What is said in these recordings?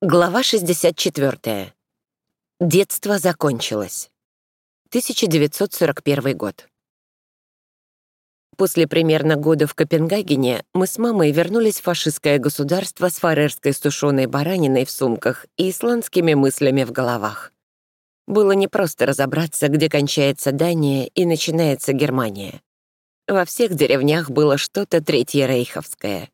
Глава 64. Детство закончилось. 1941 год. После примерно года в Копенгагене мы с мамой вернулись в фашистское государство с фарерской сушеной бараниной в сумках и исландскими мыслями в головах. Было непросто разобраться, где кончается Дания и начинается Германия. Во всех деревнях было что-то Третье Рейховское.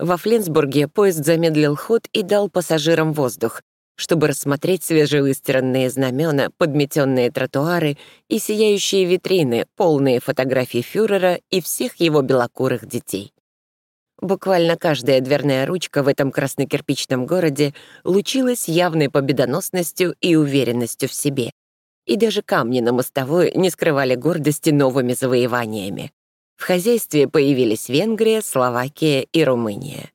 Во Фленсбурге поезд замедлил ход и дал пассажирам воздух, чтобы рассмотреть свежевыстиранные знамена, подметенные тротуары и сияющие витрины, полные фотографий фюрера и всех его белокурых детей. Буквально каждая дверная ручка в этом краснокирпичном городе лучилась явной победоносностью и уверенностью в себе. И даже камни на мостовой не скрывали гордости новыми завоеваниями. В хозяйстве появились Венгрия, Словакия и Румыния.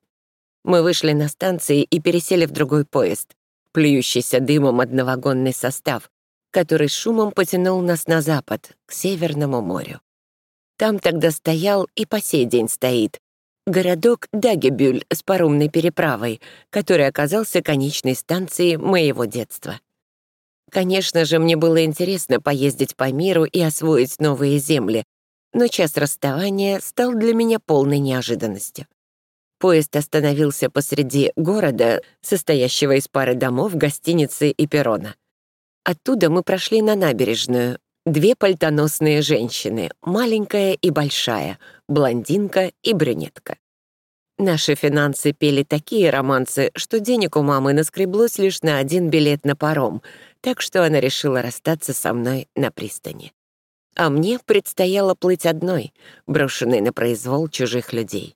Мы вышли на станции и пересели в другой поезд, плюющийся дымом одновагонный состав, который шумом потянул нас на запад, к Северному морю. Там тогда стоял и по сей день стоит городок Дагебюль с паромной переправой, который оказался конечной станцией моего детства. Конечно же, мне было интересно поездить по миру и освоить новые земли, но час расставания стал для меня полной неожиданностью. Поезд остановился посреди города, состоящего из пары домов, гостиницы и перрона. Оттуда мы прошли на набережную. Две пальтоносные женщины, маленькая и большая, блондинка и брюнетка. Наши финансы пели такие романсы, что денег у мамы наскреблось лишь на один билет на паром, так что она решила расстаться со мной на пристани а мне предстояло плыть одной, брошенной на произвол чужих людей.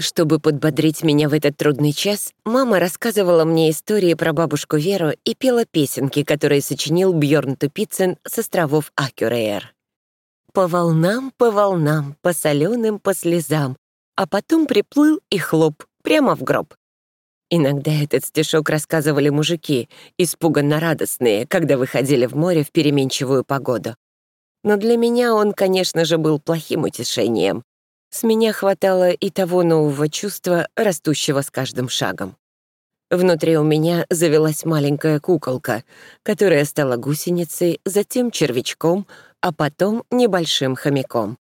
Чтобы подбодрить меня в этот трудный час, мама рассказывала мне истории про бабушку Веру и пела песенки, которые сочинил Бьорн Тупицын с островов Акюрейер. «По волнам, по волнам, по соленым, по слезам, а потом приплыл и хлоп, прямо в гроб». Иногда этот стишок рассказывали мужики, испуганно радостные, когда выходили в море в переменчивую погоду. Но для меня он, конечно же, был плохим утешением. С меня хватало и того нового чувства, растущего с каждым шагом. Внутри у меня завелась маленькая куколка, которая стала гусеницей, затем червячком, а потом небольшим хомяком.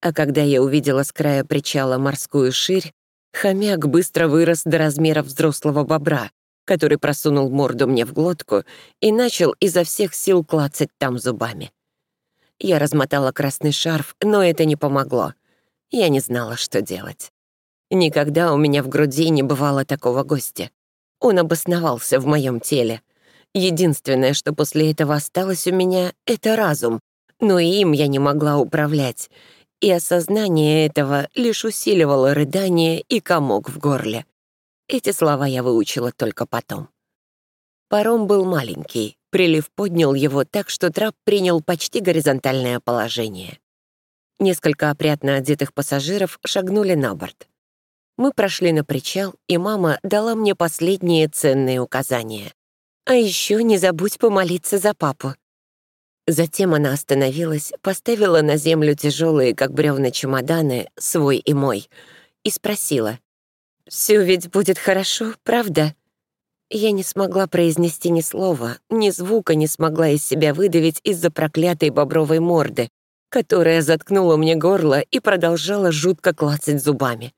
А когда я увидела с края причала морскую ширь, хомяк быстро вырос до размеров взрослого бобра, который просунул морду мне в глотку и начал изо всех сил клацать там зубами. Я размотала красный шарф, но это не помогло. Я не знала, что делать. Никогда у меня в груди не бывало такого гостя. Он обосновался в моем теле. Единственное, что после этого осталось у меня, — это разум, но и им я не могла управлять. И осознание этого лишь усиливало рыдание и комок в горле. Эти слова я выучила только потом. Паром был маленький, Прилив поднял его так, что трап принял почти горизонтальное положение. Несколько опрятно одетых пассажиров шагнули на борт. Мы прошли на причал, и мама дала мне последние ценные указания. «А еще не забудь помолиться за папу». Затем она остановилась, поставила на землю тяжелые, как бревна чемоданы, свой и мой, и спросила. «Все ведь будет хорошо, правда?» Я не смогла произнести ни слова, ни звука не смогла из себя выдавить из-за проклятой бобровой морды, которая заткнула мне горло и продолжала жутко клацать зубами.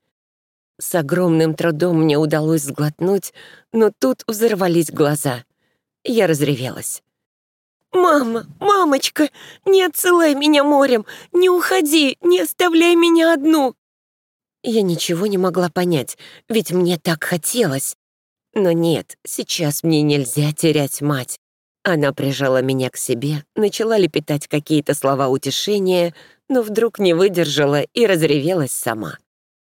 С огромным трудом мне удалось сглотнуть, но тут взорвались глаза. Я разревелась. «Мама, мамочка, не отсылай меня морем! Не уходи, не оставляй меня одну!» Я ничего не могла понять, ведь мне так хотелось. Но нет, сейчас мне нельзя терять мать. Она прижала меня к себе, начала лепетать какие-то слова утешения, но вдруг не выдержала и разревелась сама.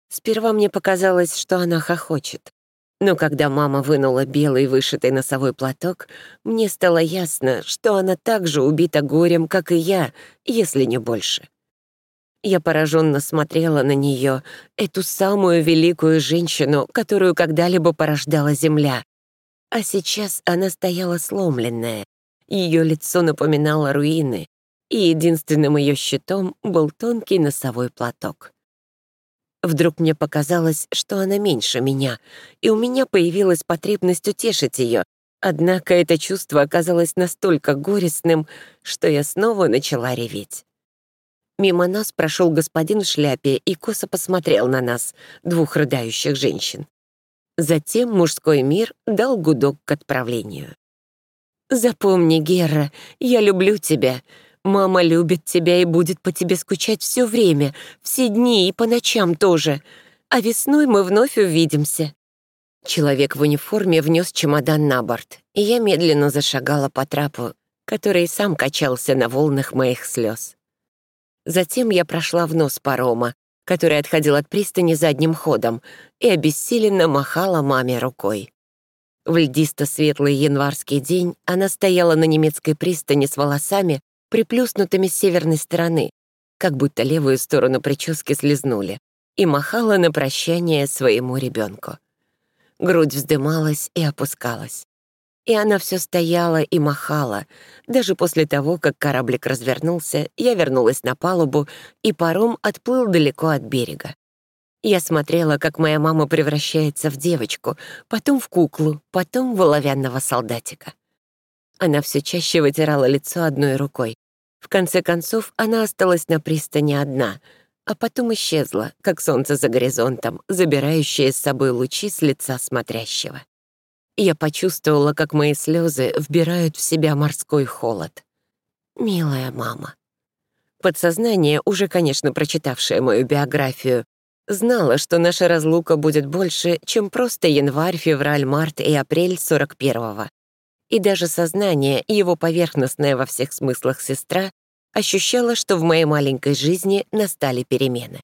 Сперва мне показалось, что она хохочет. Но когда мама вынула белый вышитый носовой платок, мне стало ясно, что она так же убита горем, как и я, если не больше. Я пораженно смотрела на нее, эту самую великую женщину, которую когда-либо порождала Земля. А сейчас она стояла сломленная. Ее лицо напоминало руины, и единственным ее щитом был тонкий носовой платок. Вдруг мне показалось, что она меньше меня, и у меня появилась потребность утешить ее. Однако это чувство оказалось настолько горестным, что я снова начала реветь. Мимо нас прошел господин в шляпе и косо посмотрел на нас, двух рыдающих женщин. Затем мужской мир дал гудок к отправлению. «Запомни, Гера, я люблю тебя. Мама любит тебя и будет по тебе скучать все время, все дни и по ночам тоже. А весной мы вновь увидимся». Человек в униформе внес чемодан на борт, и я медленно зашагала по трапу, который сам качался на волнах моих слез. Затем я прошла в нос парома, который отходил от пристани задним ходом, и обессиленно махала маме рукой. В льдисто-светлый январский день она стояла на немецкой пристани с волосами, приплюснутыми с северной стороны, как будто левую сторону прически слезнули, и махала на прощание своему ребенку. Грудь вздымалась и опускалась. И она все стояла и махала. Даже после того, как кораблик развернулся, я вернулась на палубу, и паром отплыл далеко от берега. Я смотрела, как моя мама превращается в девочку, потом в куклу, потом в оловянного солдатика. Она все чаще вытирала лицо одной рукой. В конце концов, она осталась на пристани одна, а потом исчезла, как солнце за горизонтом, забирающее с собой лучи с лица смотрящего. Я почувствовала, как мои слезы вбирают в себя морской холод. Милая мама. Подсознание, уже, конечно, прочитавшее мою биографию, знало, что наша разлука будет больше, чем просто январь, февраль, март и апрель 41-го. И даже сознание, его поверхностная во всех смыслах сестра, ощущало, что в моей маленькой жизни настали перемены.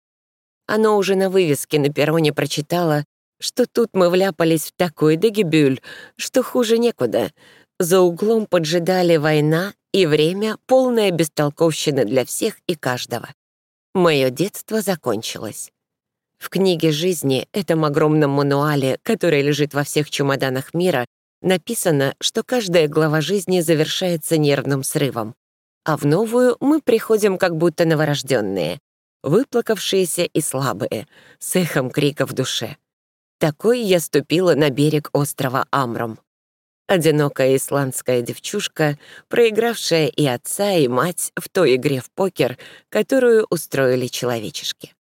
Оно уже на вывеске на перроне прочитало, что тут мы вляпались в такой дегибюль, что хуже некуда. За углом поджидали война и время, полное бестолковщины для всех и каждого. Мое детство закончилось. В книге жизни, этом огромном мануале, который лежит во всех чемоданах мира, написано, что каждая глава жизни завершается нервным срывом, а в новую мы приходим как будто новорожденные, выплакавшиеся и слабые, с эхом крика в душе. Такой я ступила на берег острова Амром. Одинокая исландская девчушка, проигравшая и отца, и мать в той игре в покер, которую устроили человечешки.